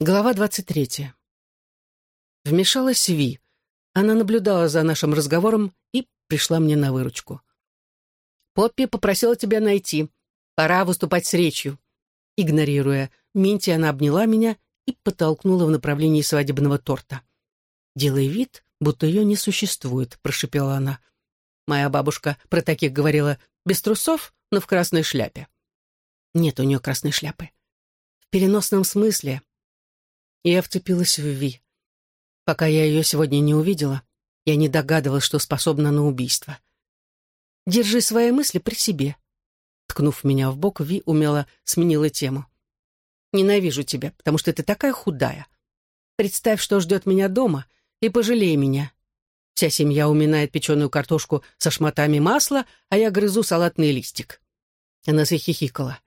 Глава двадцать третья. Вмешалась Ви. Она наблюдала за нашим разговором и пришла мне на выручку. «Поппи попросила тебя найти. Пора выступать с речью». Игнорируя Минти, она обняла меня и подтолкнула в направлении свадебного торта. «Делай вид, будто ее не существует», — прошипела она. Моя бабушка про таких говорила без трусов, но в красной шляпе. Нет у нее красной шляпы. В переносном смысле я вцепилась в Ви. Пока я ее сегодня не увидела, я не догадывалась, что способна на убийство. «Держи свои мысли при себе». Ткнув меня в бок, Ви умело сменила тему. «Ненавижу тебя, потому что ты такая худая. Представь, что ждет меня дома, и пожалей меня. Вся семья уминает печеную картошку со шматами масла, а я грызу салатный листик». Она захихикала.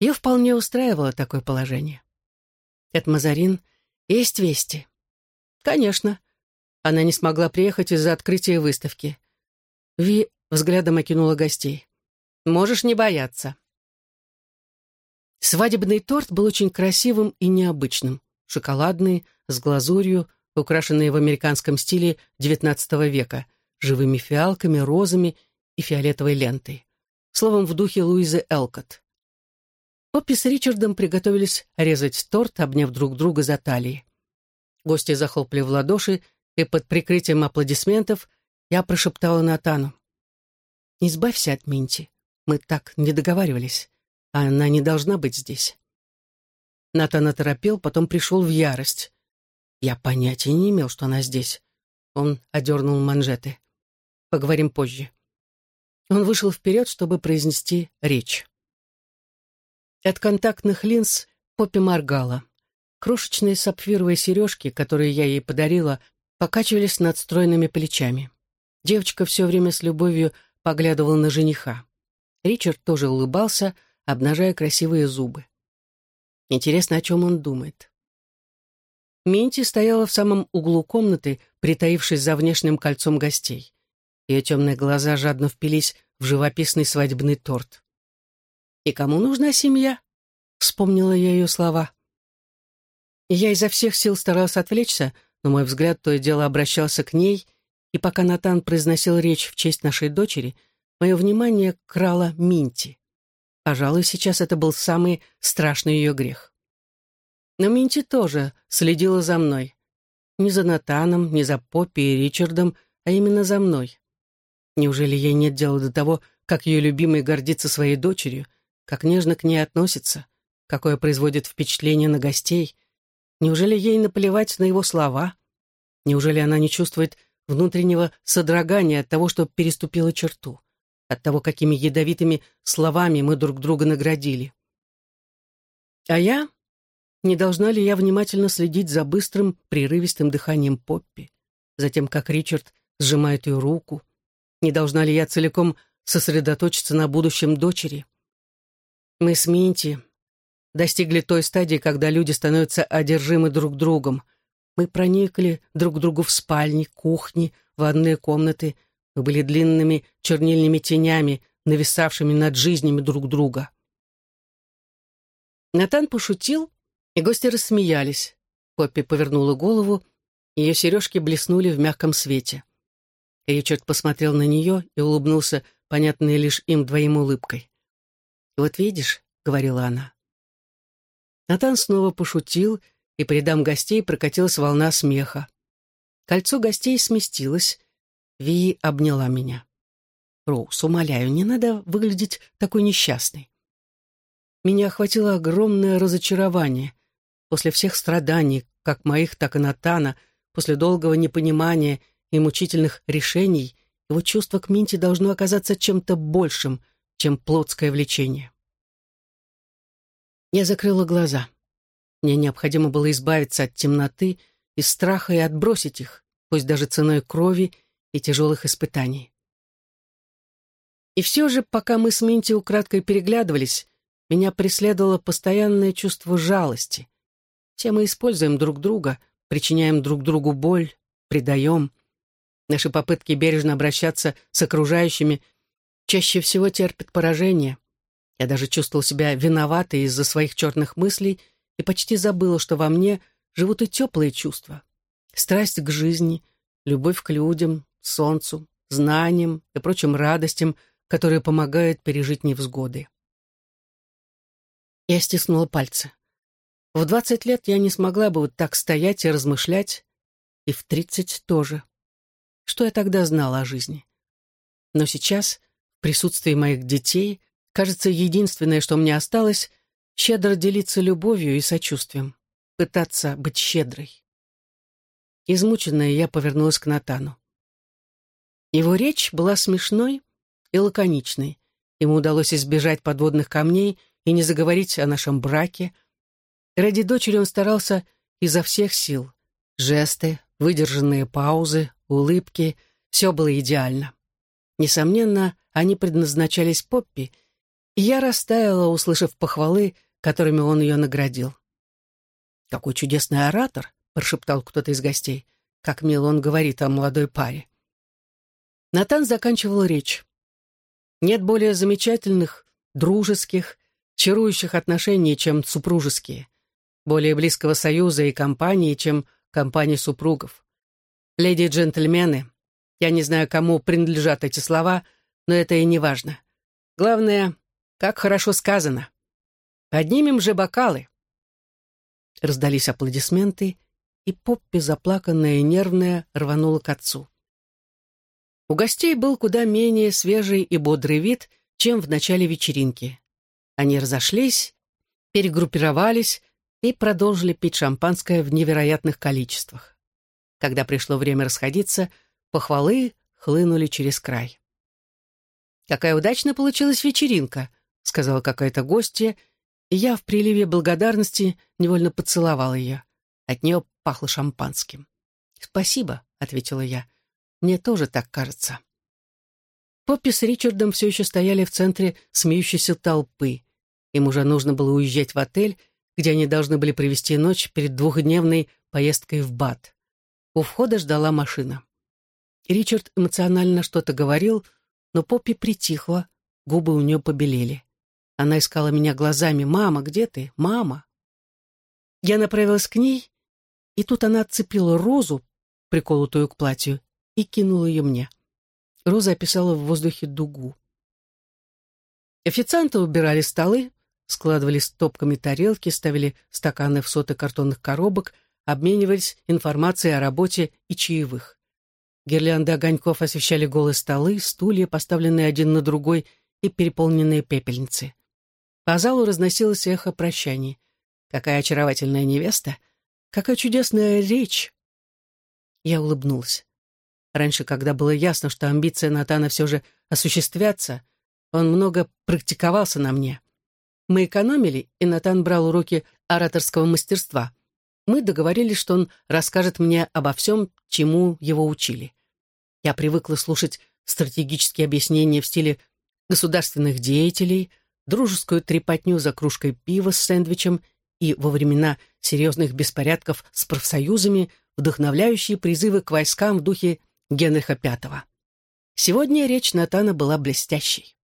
Ее вполне устраивало такое положение. Это Мазарин. Есть вести? Конечно. Она не смогла приехать из-за открытия выставки. Ви взглядом окинула гостей. Можешь не бояться. Свадебный торт был очень красивым и необычным. Шоколадный, с глазурью, украшенный в американском стиле XIX века, живыми фиалками, розами и фиолетовой лентой. Словом, в духе Луизы Элкот. Поппи с Ричардом приготовились резать торт, обняв друг друга за талии. Гости захлопали в ладоши, и под прикрытием аплодисментов я прошептала Натану. «Избавься от Минти. Мы так не договаривались. Она не должна быть здесь». Натан оторопел, потом пришел в ярость. Я понятия не имел, что она здесь. Он одернул манжеты. Поговорим позже. Он вышел вперед, чтобы произнести речь. От контактных линз Поппи моргала. Крошечные сапфировые сережки, которые я ей подарила, покачивались над стройными плечами. Девочка все время с любовью поглядывала на жениха. Ричард тоже улыбался, обнажая красивые зубы. Интересно, о чем он думает. Минти стояла в самом углу комнаты, притаившись за внешним кольцом гостей. Ее темные глаза жадно впились в живописный свадебный торт. «И кому нужна семья?» — вспомнила я ее слова. Я изо всех сил старался отвлечься, но мой взгляд то и дело обращался к ней, и пока Натан произносил речь в честь нашей дочери, мое внимание крало Минти. Пожалуй, сейчас это был самый страшный ее грех. Но Минти тоже следила за мной. Не за Натаном, не за Поппи и Ричардом, а именно за мной. Неужели ей нет дела до того, как ее любимый гордится своей дочерью, как нежно к ней относится, какое производит впечатление на гостей. Неужели ей наплевать на его слова? Неужели она не чувствует внутреннего содрогания от того, что переступила черту, от того, какими ядовитыми словами мы друг друга наградили? А я? Не должна ли я внимательно следить за быстрым, прерывистым дыханием Поппи, за тем, как Ричард сжимает ее руку? Не должна ли я целиком сосредоточиться на будущем дочери? Мы с Минти достигли той стадии, когда люди становятся одержимы друг другом. Мы проникли друг к другу в спальни, кухни, ванные комнаты. Мы были длинными чернильными тенями, нависавшими над жизнями друг друга. Натан пошутил, и гости рассмеялись. Поппи повернула голову, ее сережки блеснули в мягком свете. Ричард посмотрел на нее и улыбнулся, понятной лишь им двоим улыбкой. «Вот видишь», — говорила она. Натан снова пошутил, и по рядам гостей прокатилась волна смеха. Кольцо гостей сместилось. Ви обняла меня. «Роуз, умоляю, не надо выглядеть такой несчастной». Меня охватило огромное разочарование. После всех страданий, как моих, так и Натана, после долгого непонимания и мучительных решений, его чувство к Минте должно оказаться чем-то большим — чем плотское влечение. Я закрыла глаза. Мне необходимо было избавиться от темноты и страха и отбросить их, пусть даже ценой крови и тяжелых испытаний. И все же, пока мы с Минти украдкой переглядывались, меня преследовало постоянное чувство жалости. Все мы используем друг друга, причиняем друг другу боль, предаем. Наши попытки бережно обращаться с окружающими чаще всего терпит поражение. Я даже чувствовал себя виноватой из-за своих черных мыслей и почти забыла, что во мне живут и теплые чувства. Страсть к жизни, любовь к людям, солнцу, знаниям и прочим радостям, которые помогают пережить невзгоды. Я стиснула пальцы. В двадцать лет я не смогла бы вот так стоять и размышлять, и в тридцать тоже. Что я тогда знала о жизни? Но сейчас, присутствии моих детей, кажется, единственное, что мне осталось, щедро делиться любовью и сочувствием, пытаться быть щедрой. Измученная, я повернулась к Натану. Его речь была смешной и лаконичной. Ему удалось избежать подводных камней и не заговорить о нашем браке. Ради дочери он старался изо всех сил. Жесты, выдержанные паузы, улыбки — все было идеально. Несомненно, они предназначались Поппи, и я растаяла, услышав похвалы, которыми он ее наградил. «Какой чудесный оратор!» — прошептал кто-то из гостей. «Как мило он говорит о молодой паре». Натан заканчивал речь. «Нет более замечательных, дружеских, чарующих отношений, чем супружеские, более близкого союза и компании, чем компании супругов. Леди и джентльмены, я не знаю, кому принадлежат эти слова, но это и не важно. Главное, как хорошо сказано. Поднимем же бокалы. Раздались аплодисменты, и Поппи, заплаканная и нервная, рванула к отцу. У гостей был куда менее свежий и бодрый вид, чем в начале вечеринки. Они разошлись, перегруппировались и продолжили пить шампанское в невероятных количествах. Когда пришло время расходиться, похвалы хлынули через край. «Какая удачно получилась вечеринка», — сказала какая-то гостья, и я в приливе благодарности невольно поцеловал ее. От нее пахло шампанским. «Спасибо», — ответила я. «Мне тоже так кажется». Поппи с Ричардом все еще стояли в центре смеющейся толпы. Им уже нужно было уезжать в отель, где они должны были провести ночь перед двухдневной поездкой в Бат. У входа ждала машина. Ричард эмоционально что-то говорил, но Поппи притихла, губы у нее побелели. Она искала меня глазами. «Мама, где ты? Мама!» Я направилась к ней, и тут она отцепила розу, приколотую к платью, и кинула ее мне. Роза описала в воздухе дугу. Официанты убирали столы, складывали стопками тарелки, ставили стаканы в соты картонных коробок, обменивались информацией о работе и чаевых. Гирлянды огоньков освещали голые столы, стулья, поставленные один на другой, и переполненные пепельницы. По залу разносилось эхо прощаний. Какая очаровательная невеста! Какая чудесная речь! Я улыбнулась. Раньше, когда было ясно, что амбиции Натана все же осуществятся, он много практиковался на мне. Мы экономили, и Натан брал уроки ораторского мастерства. Мы договорились, что он расскажет мне обо всем, чему его учили. Я привыкла слушать стратегические объяснения в стиле государственных деятелей, дружескую трепотню за кружкой пива с сэндвичем и во времена серьезных беспорядков с профсоюзами вдохновляющие призывы к войскам в духе Генриха V. Сегодня речь Натана была блестящей.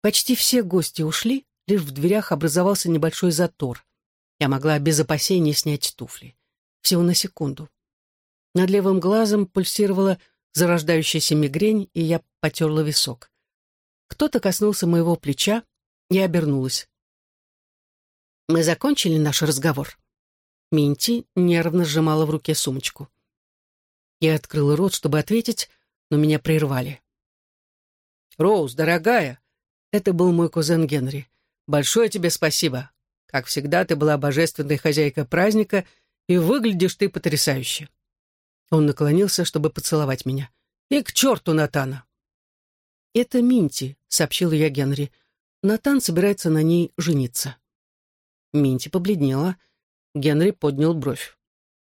Почти все гости ушли, лишь в дверях образовался небольшой затор. Я могла без опасений снять туфли. Всего на секунду. Над левым глазом пульсировала зарождающаяся мигрень, и я потерла висок. Кто-то коснулся моего плеча, и обернулась. «Мы закончили наш разговор?» Минти нервно сжимала в руке сумочку. Я открыла рот, чтобы ответить, но меня прервали. «Роуз, дорогая!» Это был мой кузен Генри. Большое тебе спасибо. Как всегда, ты была божественной хозяйкой праздника, и выглядишь ты потрясающе». Он наклонился, чтобы поцеловать меня. «И к черту Натана!» «Это Минти», — сообщила я Генри. «Натан собирается на ней жениться». Минти побледнела. Генри поднял бровь.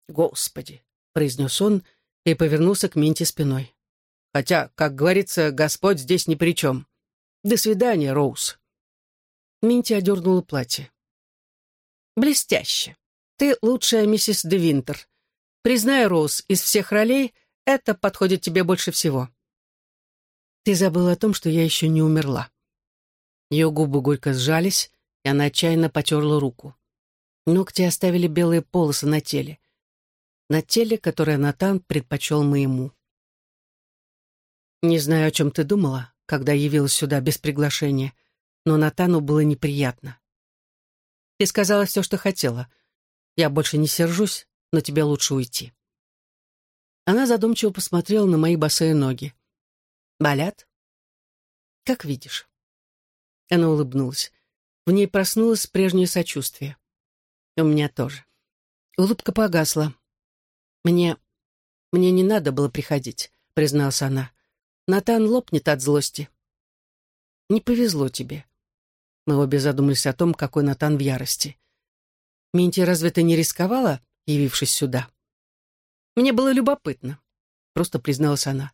«Господи!» — произнес он и повернулся к Минти спиной. «Хотя, как говорится, Господь здесь ни при чем. До свидания, Роуз». Минти одернула платье. «Блестяще. Ты лучшая миссис де Винтер. Признай, Роуз, из всех ролей это подходит тебе больше всего». «Ты забыла о том, что я еще не умерла». Ее губы горько сжались, и она отчаянно потерла руку. Ногти оставили белые полосы на теле. На теле, которое Натан предпочел моему. Не знаю, о чем ты думала, когда явилась сюда без приглашения, но Натану было неприятно. Ты сказала все, что хотела. Я больше не сержусь, но тебе лучше уйти. Она задумчиво посмотрела на мои босые ноги. «Болят?» «Как видишь». Она улыбнулась. В ней проснулось прежнее сочувствие. У меня тоже. Улыбка погасла. «Мне... мне не надо было приходить», — призналась она. «Натан лопнет от злости». «Не повезло тебе». Мы обе задумались о том, какой Натан в ярости. «Минти, разве ты не рисковала, явившись сюда?» «Мне было любопытно», — просто призналась она.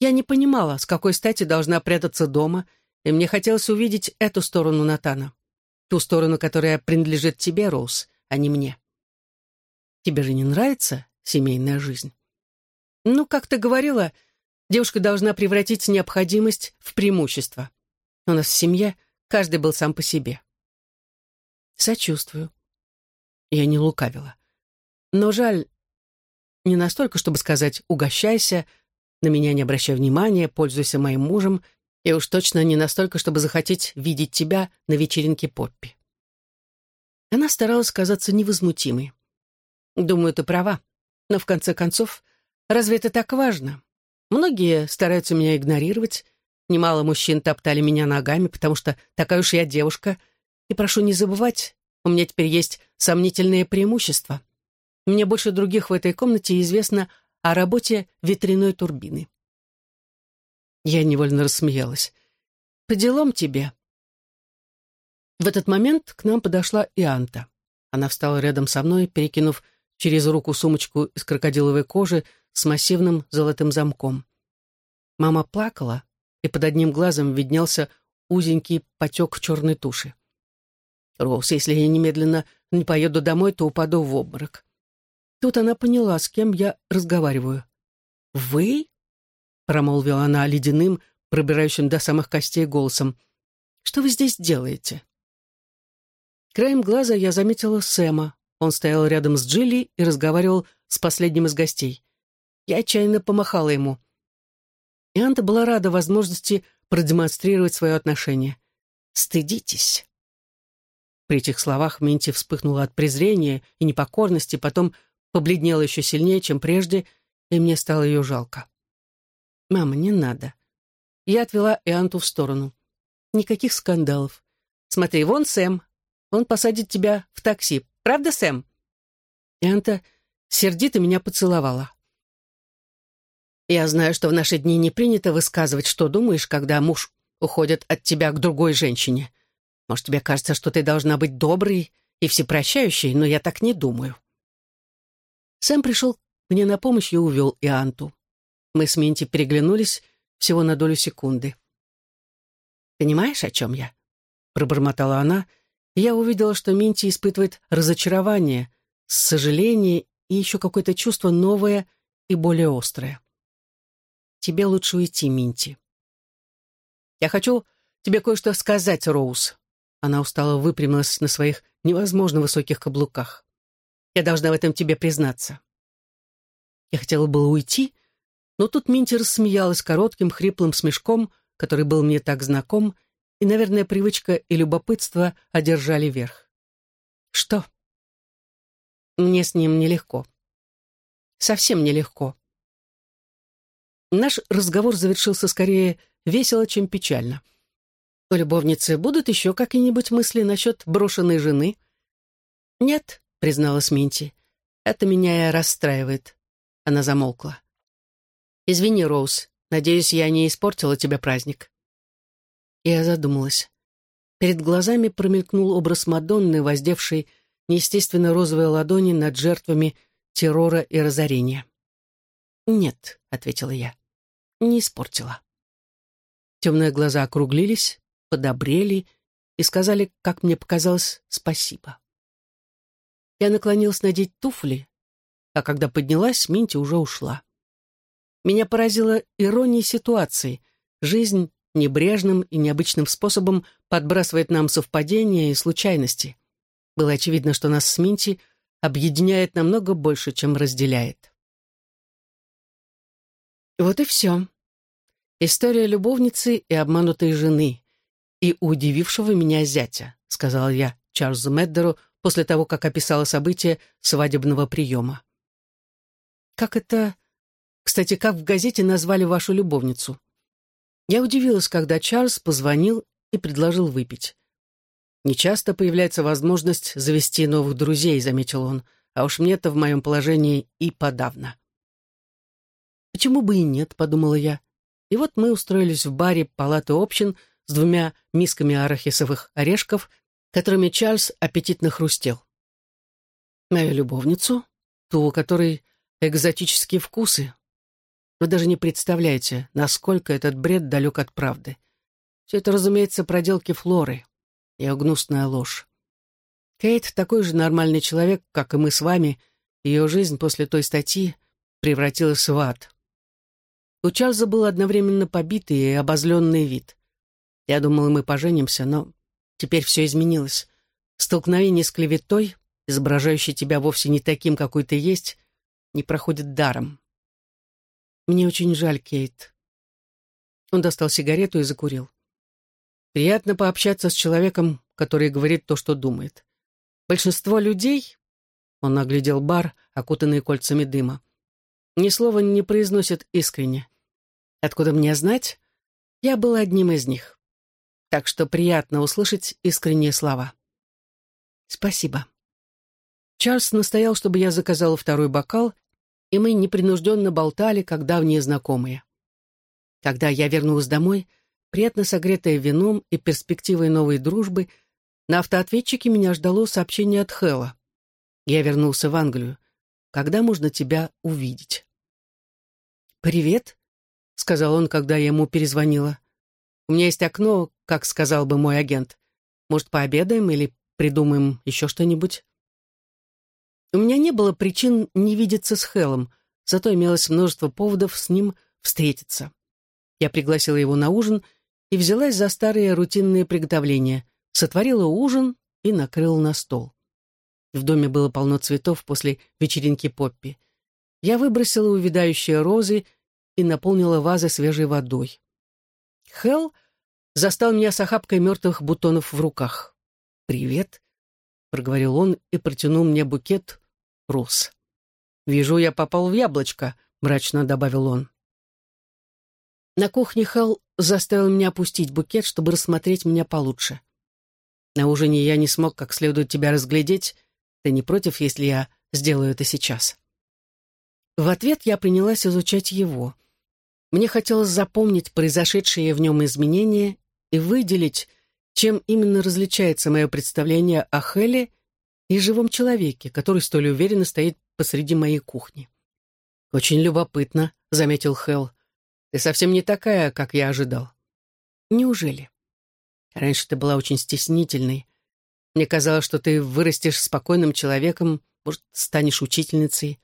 «Я не понимала, с какой стати должна прятаться дома, и мне хотелось увидеть эту сторону Натана. Ту сторону, которая принадлежит тебе, Роуз, а не мне. Тебе же не нравится семейная жизнь? Ну, как ты говорила, девушка должна превратить необходимость в преимущество. У нас в семье каждый был сам по себе. Сочувствую. Я не лукавила. Но жаль, не настолько, чтобы сказать «угощайся», на меня не обращай внимания, пользуйся моим мужем и уж точно не настолько, чтобы захотеть видеть тебя на вечеринке Поппи. Она старалась казаться невозмутимой. «Думаю, ты права. Но в конце концов, разве это так важно? Многие стараются меня игнорировать. Немало мужчин топтали меня ногами, потому что такая уж я девушка. И прошу не забывать, у меня теперь есть сомнительные преимущества. Мне больше других в этой комнате известно о работе ветряной турбины. Я невольно рассмеялась. «По делам тебе». В этот момент к нам подошла и Анта. Она встала рядом со мной, перекинув через руку сумочку из крокодиловой кожи с массивным золотым замком. Мама плакала, и под одним глазом виднелся узенький потек черной туши. «Роуз, если я немедленно не поеду домой, то упаду в обморок». Тут она поняла, с кем я разговариваю. «Вы?» промолвила она ледяным, пробирающим до самых костей голосом. «Что вы здесь делаете?» Краем глаза я заметила Сэма. Он стоял рядом с Джилли и разговаривал с последним из гостей. Я отчаянно помахала ему. И Анта была рада возможности продемонстрировать свое отношение. «Стыдитесь». При этих словах Минти вспыхнула от презрения и непокорности, потом побледнела еще сильнее, чем прежде, и мне стало ее жалко. «Мама, не надо». Я отвела Ианту в сторону. «Никаких скандалов. Смотри, вон Сэм. Он посадит тебя в такси. Правда, Сэм?» Ианта сердито меня поцеловала. «Я знаю, что в наши дни не принято высказывать, что думаешь, когда муж уходит от тебя к другой женщине. Может, тебе кажется, что ты должна быть доброй и всепрощающей, но я так не думаю». Сэм пришел мне на помощь и увел Ианту. Мы с Минти переглянулись всего на долю секунды. «Понимаешь, о чем я?» — пробормотала она, и я увидела, что Минти испытывает разочарование, сожаление и еще какое-то чувство новое и более острое. «Тебе лучше уйти, Минти». «Я хочу тебе кое-что сказать, Роуз». Она устало выпрямилась на своих невозможно высоких каблуках. «Я должна в этом тебе признаться». Я хотела было уйти, но тут Минти рассмеялась коротким хриплым смешком, который был мне так знаком, и, наверное, привычка и любопытство одержали верх. «Что?» «Мне с ним нелегко. Совсем нелегко». Наш разговор завершился скорее весело, чем печально. У любовницы будут еще какие-нибудь мысли насчет брошенной жены? «Нет», — призналась Минти, — «это меня и расстраивает». Она замолкла. «Извини, Роуз, надеюсь, я не испортила тебе праздник». Я задумалась. Перед глазами промелькнул образ Мадонны, воздевшей неестественно розовые ладони над жертвами террора и разорения. «Нет», — ответила я, — «не испортила». Темные глаза округлились, подобрели и сказали, как мне показалось, спасибо. Я наклонилась надеть туфли, а когда поднялась, Минти уже ушла. Меня поразила ирония ситуации. Жизнь небрежным и необычным способом подбрасывает нам совпадения и случайности. Было очевидно, что нас с Минти объединяет намного больше, чем разделяет. Вот и все. История любовницы и обманутой жены и удивившего меня зятя, сказал я Чарльзу Меддеру после того, как описала события свадебного приема. Как это... Кстати, как в газете назвали вашу любовницу? Я удивилась, когда Чарльз позвонил и предложил выпить. «Нечасто появляется возможность завести новых друзей», — заметил он, «а уж мне-то в моем положении и подавно». «Почему бы и нет?» — подумала я. И вот мы устроились в баре палаты общин с двумя мисками арахисовых орешков, которыми Чарльз аппетитно хрустел. Мою любовницу, ту, у которой экзотические вкусы. Вы даже не представляете, насколько этот бред далек от правды. Все это, разумеется, проделки Флоры. Ее гнусная ложь. Кейт такой же нормальный человек, как и мы с вами. Ее жизнь после той статьи превратилась в ад. У Чарльза был одновременно побитый и обозленный вид. Я думала, мы поженимся, но теперь все изменилось. Столкновение с клеветой, изображающей тебя вовсе не таким, какой ты есть, не проходит даром. Мне очень жаль, Кейт. Он достал сигарету и закурил. Приятно пообщаться с человеком, который говорит то, что думает. Большинство людей, он оглядел бар, окутанный кольцами дыма, ни слова не произносят искренне. Откуда мне знать? Я был одним из них. Так что приятно услышать искренние слова. Спасибо. Чарльз настоял, чтобы я заказала второй бокал, и мы непринужденно болтали, как давние знакомые. Когда я вернулась домой, приятно согретая вином и перспективой новой дружбы, на автоответчике меня ждало сообщение от Хэлла. Я вернулся в Англию. Когда можно тебя увидеть? «Привет», — сказал он, когда я ему перезвонила. «У меня есть окно, как сказал бы мой агент. Может, пообедаем или придумаем еще что-нибудь?» У меня не было причин не видеться с Хеллом, зато имелось множество поводов с ним встретиться. Я пригласила его на ужин и взялась за старые рутинные приготовления, сотворила ужин и накрыла на стол. В доме было полно цветов после вечеринки Поппи. Я выбросила увядающие розы и наполнила вазы свежей водой. Хелл застал меня с охапкой мертвых бутонов в руках. «Привет», — проговорил он и протянул мне букет роз. «Вижу, я попал в яблочко», — мрачно добавил он. На кухне Хелл заставил меня опустить букет, чтобы рассмотреть меня получше. На ужине я не смог как следует тебя разглядеть. Ты не против, если я сделаю это сейчас?» В ответ я принялась изучать его. Мне хотелось запомнить произошедшие в нем изменения и выделить, чем именно различается мое представление о Хелле и живом человеке, который столь уверенно стоит посреди моей кухни. «Очень любопытно», — заметил Хелл. «Ты совсем не такая, как я ожидал». «Неужели?» «Раньше ты была очень стеснительной. Мне казалось, что ты вырастешь спокойным человеком, может, станешь учительницей.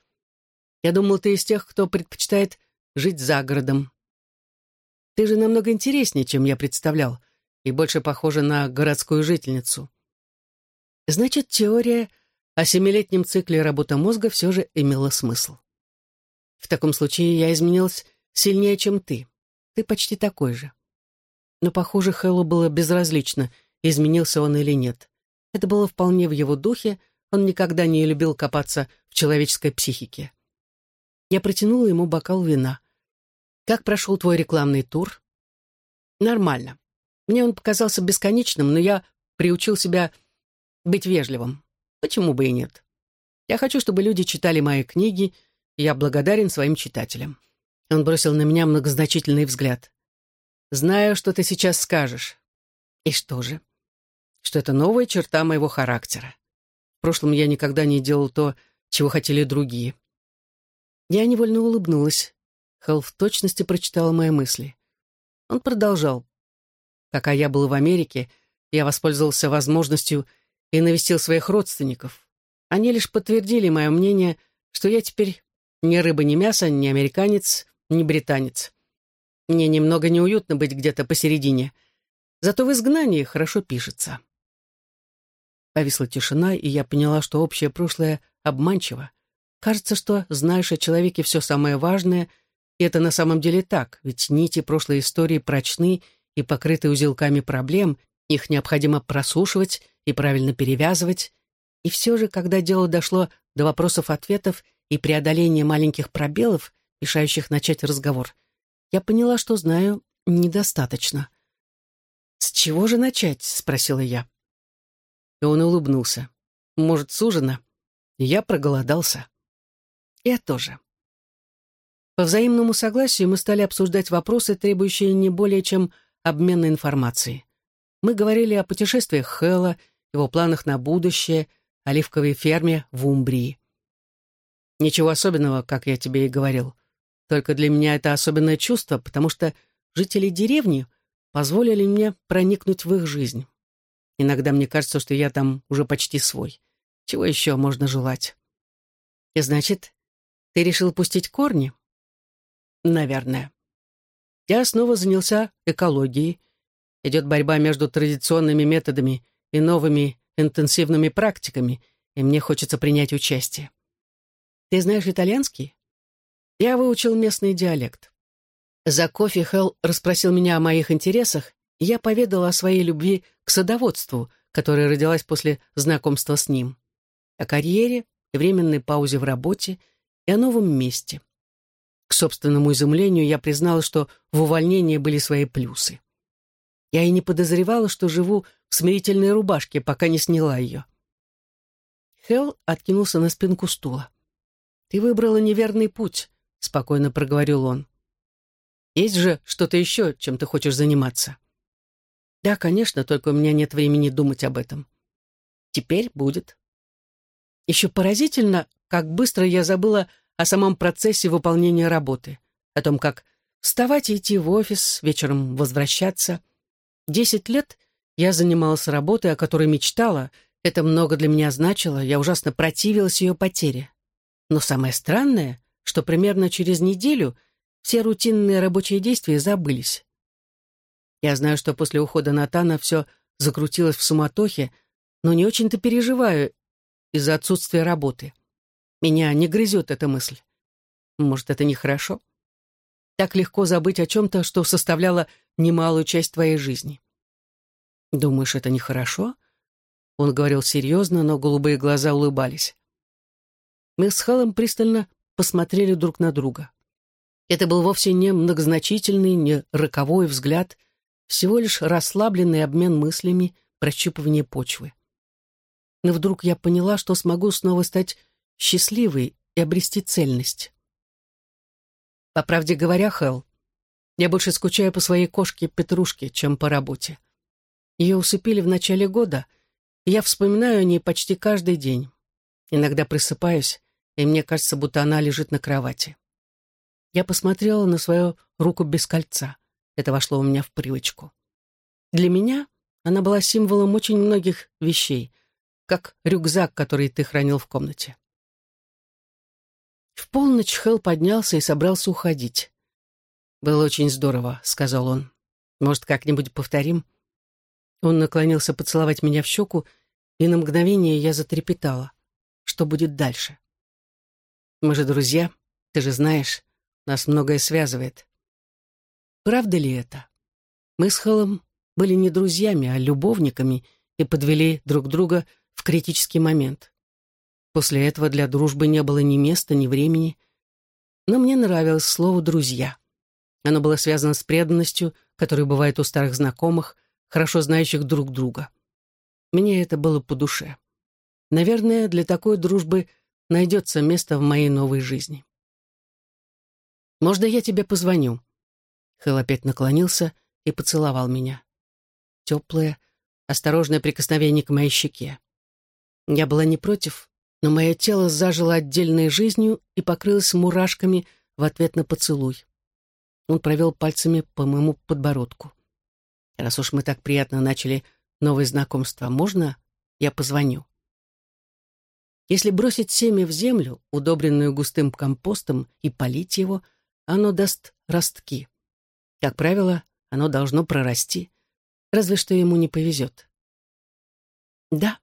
Я думал, ты из тех, кто предпочитает жить за городом. Ты же намного интереснее, чем я представлял, и больше похожа на городскую жительницу. Значит, теория о семилетнем цикле работы мозга все же имела смысл. В таком случае я изменилась сильнее, чем ты. Ты почти такой же. Но, похоже, Хэллу было безразлично, изменился он или нет. Это было вполне в его духе, он никогда не любил копаться в человеческой психике. Я протянула ему бокал вина. «Как прошел твой рекламный тур?» «Нормально. Мне он показался бесконечным, но я приучил себя быть вежливым. Почему бы и нет? Я хочу, чтобы люди читали мои книги, и я благодарен своим читателям». Он бросил на меня многозначительный взгляд. «Знаю, что ты сейчас скажешь». «И что же?» «Что это новая черта моего характера. В прошлом я никогда не делал то, чего хотели другие. Я невольно улыбнулась. Хелл в точности прочитал мои мысли. Он продолжал. Пока я был в Америке, я воспользовался возможностью и навестил своих родственников. Они лишь подтвердили мое мнение, что я теперь ни рыба, ни мясо, ни американец, ни британец. Мне немного неуютно быть где-то посередине. Зато в изгнании хорошо пишется. Повисла тишина, и я поняла, что общее прошлое обманчиво. Кажется, что знаешь о человеке все самое важное, и это на самом деле так, ведь нити прошлой истории прочны и покрыты узелками проблем, их необходимо прослушивать и правильно перевязывать. И все же, когда дело дошло до вопросов-ответов и преодоления маленьких пробелов, мешающих начать разговор, я поняла, что знаю недостаточно. «С чего же начать?» — спросила я. И он улыбнулся. «Может, с ужина?» я проголодался. Я тоже. По взаимному согласию мы стали обсуждать вопросы, требующие не более чем обмена информацией. Мы говорили о путешествиях Хэлла, его планах на будущее, оливковой ферме в Умбрии. Ничего особенного, как я тебе и говорил. Только для меня это особенное чувство, потому что жители деревни позволили мне проникнуть в их жизнь. Иногда мне кажется, что я там уже почти свой. Чего еще можно желать? И значит, ты решил пустить корни? Наверное. Я снова занялся экологией. Идет борьба между традиционными методами и новыми интенсивными практиками, и мне хочется принять участие. Ты знаешь итальянский? Я выучил местный диалект. За кофе Хелл расспросил меня о моих интересах, и я поведала о своей любви к садоводству, которая родилась после знакомства с ним, о карьере, временной паузе в работе и о новом месте. К собственному изумлению я признала, что в увольнении были свои плюсы. Я и не подозревала, что живу в смирительной рубашке, пока не сняла ее. Хелл откинулся на спинку стула. «Ты выбрала неверный путь», — спокойно проговорил он. «Есть же что-то еще, чем ты хочешь заниматься?» «Да, конечно, только у меня нет времени думать об этом». «Теперь будет». Еще поразительно, как быстро я забыла о самом процессе выполнения работы, о том, как вставать и идти в офис, вечером возвращаться. Десять лет я занималась работой, о которой мечтала, это много для меня значило, я ужасно противилась ее потере. Но самое странное, что примерно через неделю все рутинные рабочие действия забылись. Я знаю, что после ухода Натана все закрутилось в суматохе, но не очень-то переживаю из-за отсутствия работы. Меня не грызет эта мысль. Может, это нехорошо? Так легко забыть о чем-то, что составляло немалую часть твоей жизни. Думаешь, это нехорошо? Он говорил серьезно, но голубые глаза улыбались. Мы с Халом пристально посмотрели друг на друга. Это был вовсе не многозначительный, не роковой взгляд, всего лишь расслабленный обмен мыслями, прощупывание почвы. Но вдруг я поняла, что смогу снова стать счастливой и обрести цельность. По правде говоря, Хелл, я больше скучаю по своей кошке Петрушке, чем по работе. Ее усыпили в начале года, и я вспоминаю о ней почти каждый день. Иногда просыпаюсь, и мне кажется, будто она лежит на кровати. Я посмотрела на свою руку без кольца. Это вошло у меня в привычку. Для меня она была символом очень многих вещей, как рюкзак, который ты хранил в комнате. В полночь Хелл поднялся и собрался уходить. «Было очень здорово», — сказал он. «Может, как-нибудь повторим?» Он наклонился поцеловать меня в щеку, и на мгновение я затрепетала. Что будет дальше? Мы же друзья, ты же знаешь, нас многое связывает. Правда ли это? Мы с Хэллом были не друзьями, а любовниками и подвели друг друга в критический момент. После этого для дружбы не было ни места, ни времени. Но мне нравилось слово «друзья». Оно было связано с преданностью, которая бывает у старых знакомых, хорошо знающих друг друга. Мне это было по душе. Наверное, для такой дружбы найдется место в моей новой жизни. «Можно я тебе позвоню?» Хэл опять наклонился и поцеловал меня. Теплое, осторожное прикосновение к моей щеке. Я была не против, но мое тело зажило отдельной жизнью и покрылось мурашками в ответ на поцелуй. Он провел пальцами по моему подбородку. «Раз уж мы так приятно начали новое знакомство, можно я позвоню?» Если бросить семя в землю, удобренную густым компостом, и полить его, оно даст ростки. Как правило, оно должно прорасти, разве что ему не повезет. Да,